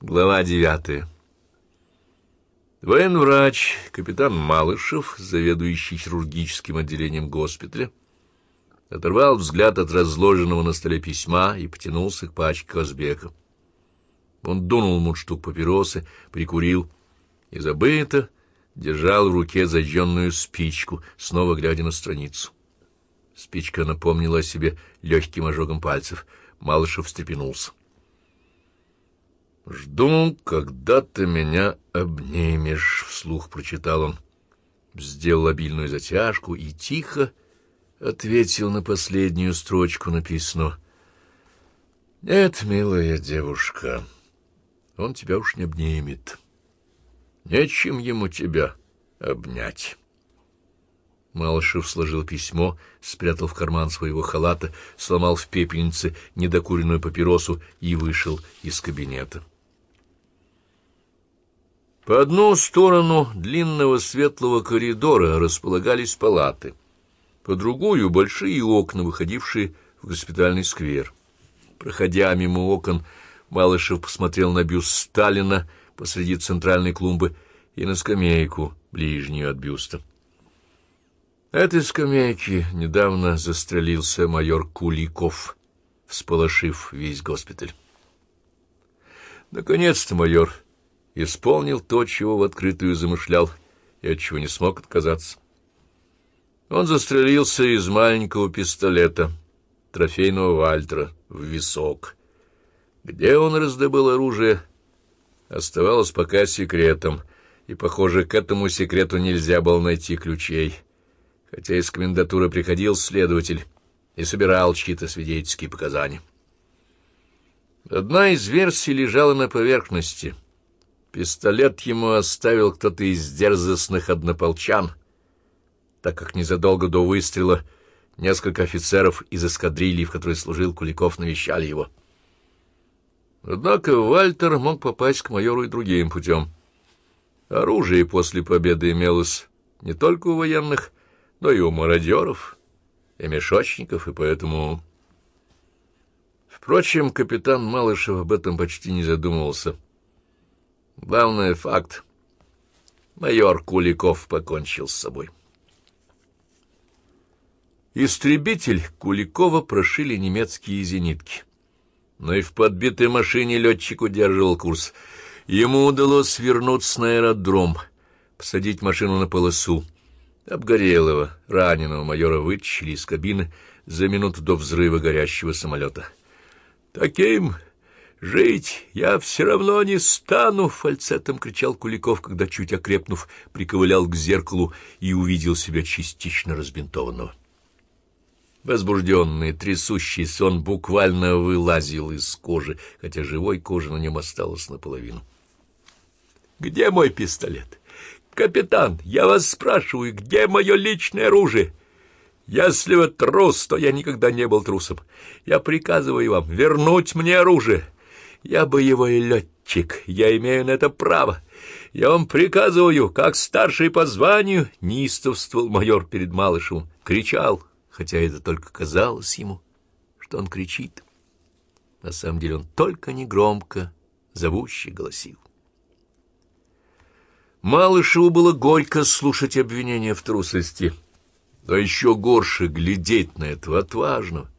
Глава девятая. Военврач, капитан Малышев, заведующий хирургическим отделением госпиталя, оторвал взгляд от разложенного на столе письма и потянулся к пачке Казбека. Он дунул мундштук папиросы, прикурил и забыто держал в руке зажженную спичку, снова глядя на страницу. Спичка напомнила о себе легким ожогом пальцев. Малышев встрепенулся. «Жду, когда ты меня обнимешь», — вслух прочитал он. Сделал обильную затяжку и тихо ответил на последнюю строчку написано. «Нет, милая девушка, он тебя уж не обнимет. Нечем ему тебя обнять». Малышев сложил письмо, спрятал в карман своего халата, сломал в пепельнице недокуренную папиросу и вышел из кабинета. По одну сторону длинного светлого коридора располагались палаты, по другую — большие окна, выходившие в госпитальный сквер. Проходя мимо окон, Малышев посмотрел на бюст Сталина посреди центральной клумбы и на скамейку, ближнюю от бюста. Этой скамейки недавно застрелился майор Куликов, всполошив весь госпиталь. Наконец-то майор исполнил то, чего в открытую замышлял, и от чего не смог отказаться. Он застрелился из маленького пистолета, трофейного Вальтера, в висок. Где он раздобыл оружие, оставалось пока секретом, и, похоже, к этому секрету нельзя было найти ключей, хотя из комендатуры приходил следователь и собирал чьи-то свидетельские показания. Одна из версий лежала на поверхности — Пистолет ему оставил кто-то из дерзостных однополчан, так как незадолго до выстрела несколько офицеров из эскадрильи, в которой служил Куликов, навещали его. Однако Вальтер мог попасть к майору и другим путем. Оружие после победы имелось не только у военных, но и у мародеров и мешочников, и поэтому... Впрочем, капитан Малышев об этом почти не задумывался — Главный факт. Майор Куликов покончил с собой. Истребитель Куликова прошили немецкие зенитки. Но и в подбитой машине летчик удерживал курс. Ему удалось свернуться на аэродром, посадить машину на полосу. Обгорелого, раненого майора вытащили из кабины за минуту до взрыва горящего самолета. Таким «Жить я все равно не стану!» — фальцетом кричал Куликов, когда, чуть окрепнув, приковылял к зеркалу и увидел себя частично разбинтованного. Возбужденный, трясущийся, он буквально вылазил из кожи, хотя живой кожи на нем осталось наполовину. «Где мой пистолет? Капитан, я вас спрашиваю, где мое личное оружие?» «Если вы трус, то я никогда не был трусом. Я приказываю вам вернуть мне оружие». Я боевой летчик, я имею на это право. Я вам приказываю, как старший по званию, неистовствовал майор перед Малышевым, кричал, хотя это только казалось ему, что он кричит. На самом деле он только негромко, зовуще голосил. Малышеву было горько слушать обвинения в трусости, но еще горше глядеть на этого отважного,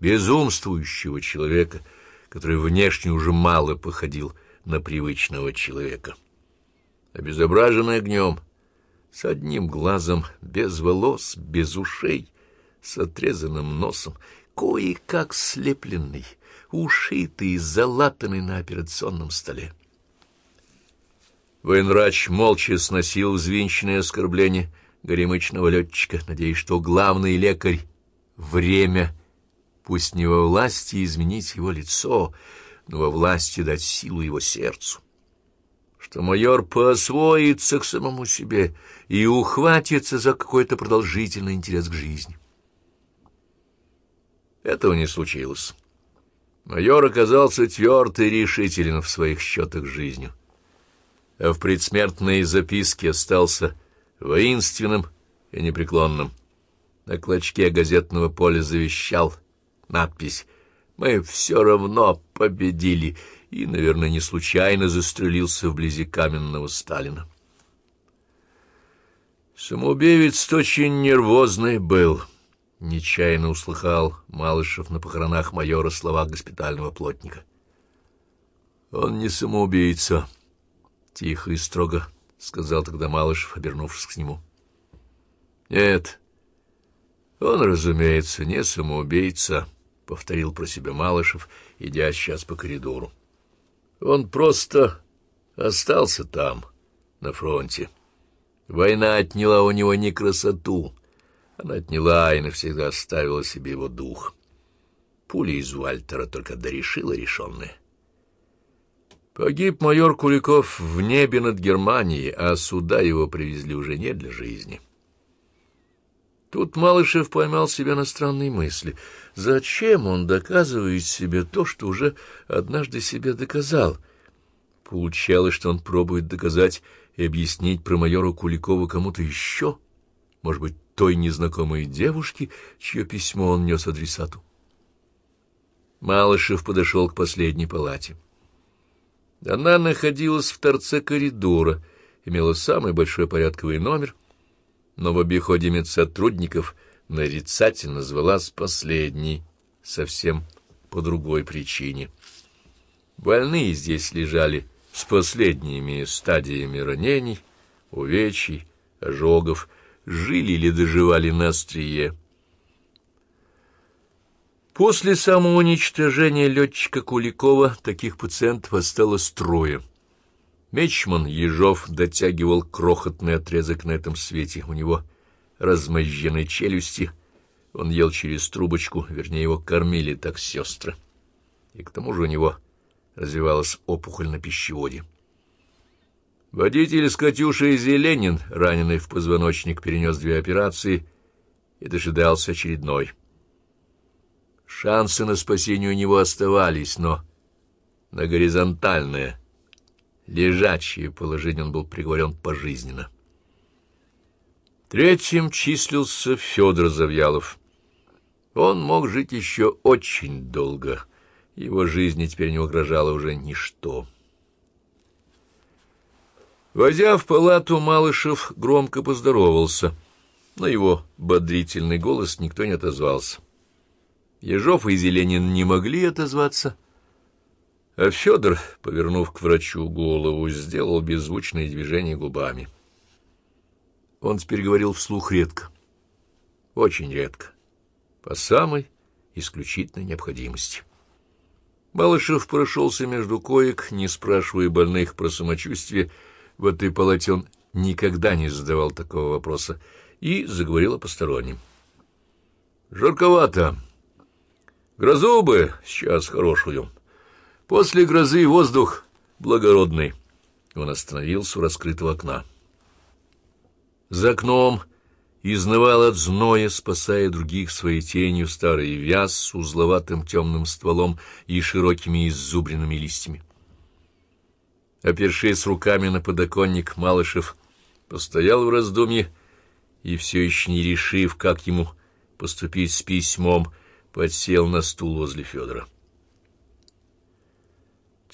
безумствующего человека — который внешне уже мало походил на привычного человека. Обезображенный огнем, с одним глазом, без волос, без ушей, с отрезанным носом, кое-как слепленный, ушитый и залатанный на операционном столе. Военврач молча сносил взвинченное оскорбление горемычного летчика, надеясь, что главный лекарь — время — Пусть не во власти изменить его лицо, но во власти дать силу его сердцу. Что майор посвоится к самому себе и ухватится за какой-то продолжительный интерес к жизни. Этого не случилось. Майор оказался тверд и решителен в своих счетах с жизнью, а в предсмертной записке остался воинственным и непреклонным. На клочке газетного поля завещал — надпись «Мы все равно победили» и, наверное, не случайно застрелился вблизи каменного Сталина. Самоубийц очень нервозный был, — нечаянно услыхал Малышев на похоронах майора слова госпитального плотника. Он не самоубийца, — тихо и строго сказал тогда Малышев, обернувшись к нему. Нет, он, разумеется, не самоубийца, — повторил про себя Малышев, идя сейчас по коридору. Он просто остался там, на фронте. Война отняла у него не красоту, она отняла и навсегда оставила себе его дух. Пуля из Вальтера только дорешила решенное. Погиб майор Куликов в небе над Германией, а сюда его привезли уже не для жизни. Тут Малышев поймал себя на странной мысли. Зачем он доказывает себе то, что уже однажды себе доказал? Получалось, что он пробует доказать и объяснить про майора Куликова кому-то еще, может быть, той незнакомой девушке, чье письмо он нес адресату. Малышев подошел к последней палате. Она находилась в торце коридора, имела самый большой порядковый номер, но в обиходе медсотрудников нарицательно звалась последней, совсем по другой причине. Больные здесь лежали с последними стадиями ранений, увечий, ожогов, жили или доживали на острие. После самоуничтожения летчика Куликова таких пациентов осталось трое. Мечман Ежов дотягивал крохотный отрезок на этом свете. У него размозжены челюсти, он ел через трубочку, вернее, его кормили так сестры. И к тому же у него развивалась опухоль на пищеводе. Водитель с Катюшей Зеленин, раненый в позвоночник, перенес две операции и дожидался очередной. Шансы на спасение у него оставались, но на горизонтальное, лежачее положение он был приговорен пожизненно. Третьим числился Федор Завьялов. Он мог жить еще очень долго — его жизни теперь не угрожало уже ничто. Войдя в палату, Малышев громко поздоровался. но его бодрительный голос никто не отозвался. Ежов и Зеленин не могли отозваться, а Федор, повернув к врачу голову, сделал беззвучные движения губами. Он теперь говорил вслух редко, очень редко, по самой исключительной необходимости. Малышев прошелся между коек, не спрашивая больных про самочувствие. В этой палате он никогда не задавал такого вопроса и заговорил о постороннем. «Жарковато. Грозу бы сейчас хорошую. После грозы воздух благородный». Он остановился у раскрытого окна. За окном изнывал от зноя, спасая других своей тенью старый вяз с узловатым темным стволом и широкими иззубренными листьями. Опершись руками на подоконник, Малышев постоял в раздумье и, все еще не решив, как ему поступить с письмом, подсел на стул возле Федора. —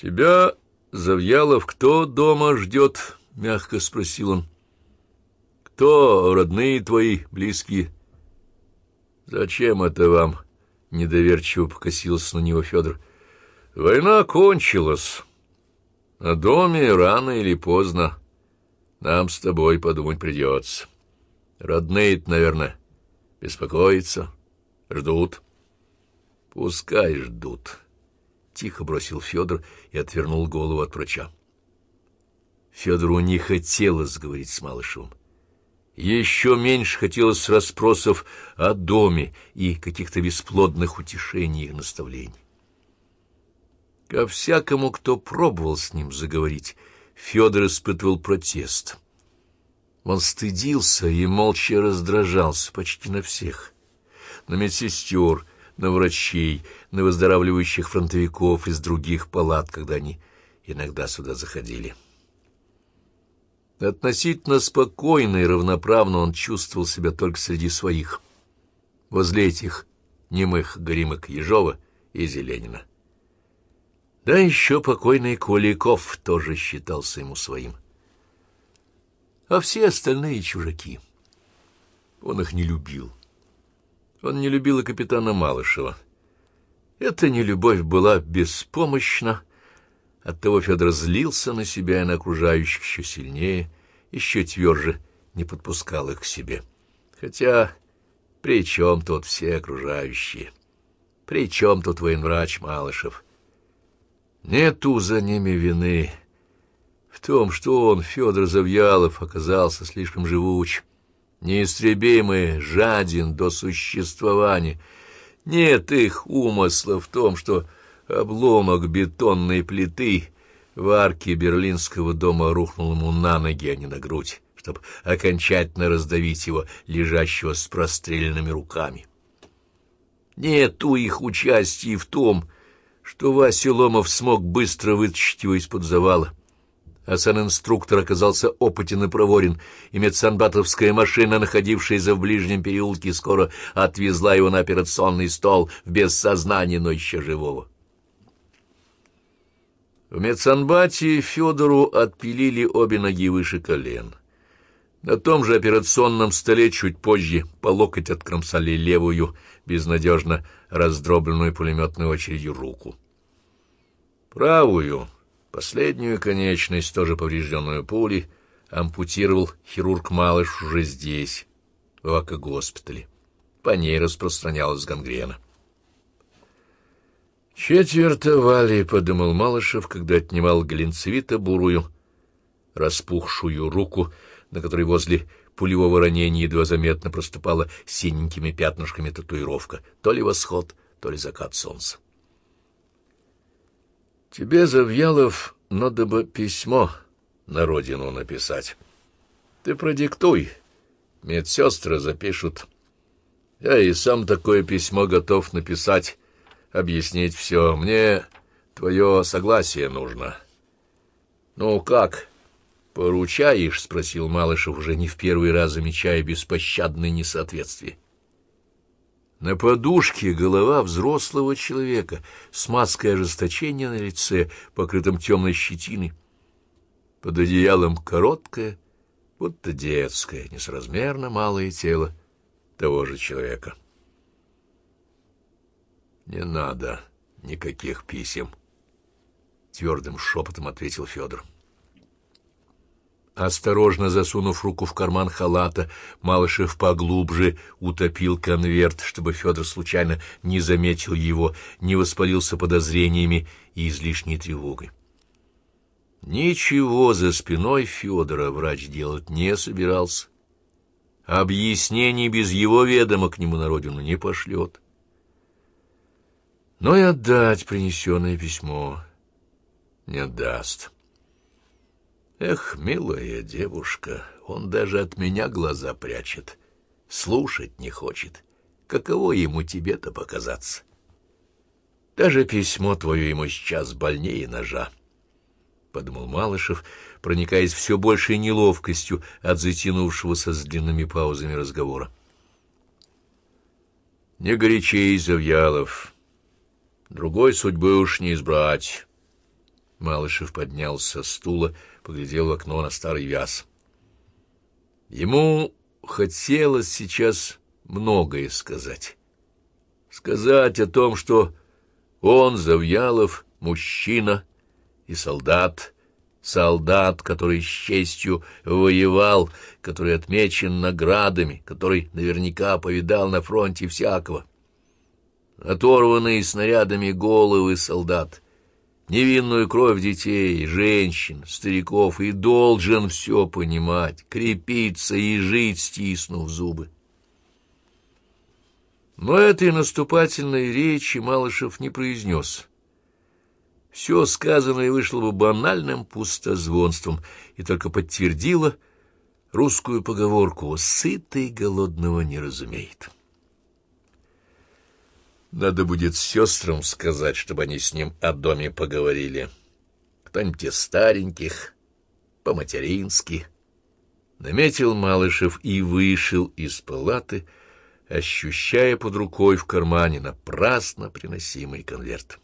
Тебя, Завьялов, кто дома ждет? — мягко спросил он. Кто родные твои, близкие? Зачем это вам? Недоверчиво покосился на него Федор. Война кончилась. На доме рано или поздно нам с тобой подумать придется. родные наверное, беспокоятся, ждут. Пускай ждут. Тихо бросил Федор и отвернул голову от врача. Федору не хотелось говорить с Малышевым. Еще меньше хотелось расспросов о доме и каких-то бесплодных утешений и наставлений. Ко всякому, кто пробовал с ним заговорить, Федор испытывал протест. Он стыдился и молча раздражался почти на всех. На медсестер, на врачей, на выздоравливающих фронтовиков из других палат, когда они иногда сюда заходили. Относительно спокойно и равноправно он чувствовал себя только среди своих, возле этих немых гримок Ежова и Зеленина. Да еще покойный Куликов тоже считался ему своим. А все остальные чужаки. Он их не любил. Он не любил и капитана Малышева. Эта нелюбовь была беспомощна, оттого Федор злился на себя и на окружающих еще сильнее, еще тверже не подпускал их к себе. Хотя при чем тут все окружающие? При чем тут военврач Малышев? Нету за ними вины в том, что он, Федор Завьялов, оказался слишком живуч, неистребимый, жаден до существования. Нет их умысла в том, что обломок бетонной плиты в арке берлинского дома рухнул ему на ноги, а не на грудь, чтобы окончательно раздавить его, лежащего с простреленными руками. Нету их участия в том, что Вася Ломов смог быстро вытащить его из-под завала, а сан-инструктор оказался опытен и проворен, и медсанбатовская машина, находившаяся в ближнем переулке, скоро отвезла его на операционный стол в бессознании, но еще живого. В медсанбате Федору отпилили обе ноги выше колен. На том же операционном столе чуть позже по локоть откромсали левую, безнадежно раздробленную пулеметной очередью руку. Правую Последнюю конечность, тоже поврежденную пулей, ампутировал хирург Малыш уже здесь, в Ака-госпитале. По ней распространялась гангрена. «Четвертовали», — подумал Малышев, когда отнимал глинцевито-бурую, распухшую руку, на которой возле пулевого ранения едва заметно проступала синенькими пятнышками татуировка, то ли восход, то ли закат солнца. Тебе, Завьялов, надо бы письмо на родину написать. Ты продиктуй, медсестры запишут. Я и сам такое письмо готов написать, объяснить все. Мне твое согласие нужно. — Ну, как, поручаешь? — спросил Малышев, уже не в первый раз замечая беспощадное несоответствие. — на подушке голова взрослого человека с маской ожесточения на лице, покрытым темной щетиной. Под одеялом короткое, будто детское, несразмерно малое тело того же человека. «Не надо никаких писем», — твердым шепотом ответил Федор. Осторожно засунув руку в карман халата, Малышев поглубже утопил конверт, чтобы Федор случайно не заметил его, не воспалился подозрениями и излишней тревогой. Ничего за спиной Федора врач делать не собирался. Объяснений без его ведома к нему на родину не пошлет. Но и отдать принесенное письмо не отдаст. Эх, милая девушка, он даже от меня глаза прячет, слушать не хочет. Каково ему тебе-то показаться? Даже письмо твое ему сейчас больнее ножа. — подумал Малышев, проникаясь все большей неловкостью от затянувшегося с длинными паузами разговора. — Не горячей, Завьялов. Другой судьбы уж не избрать. Малышев поднялся с стула, поглядел в окно на старый вяз. Ему хотелось сейчас многое сказать. Сказать о том, что он, Завьялов, мужчина и солдат, солдат, который с честью воевал, который отмечен наградами, который наверняка повидал на фронте всякого. Оторванные снарядами головы солдат — невинную кровь детей, женщин, стариков, и должен все понимать, крепиться и жить, стиснув зубы. Но этой наступательной речи Малышев не произнес. Все сказанное вышло бы банальным пустозвонством и только подтвердило русскую поговорку «сытый голодного не разумеет». Надо будет сестрам сказать, чтобы они с ним о доме поговорили. Кто-нибудь из стареньких, по-матерински. Наметил Малышев и вышел из палаты, ощущая под рукой в кармане напрасно приносимый конверт.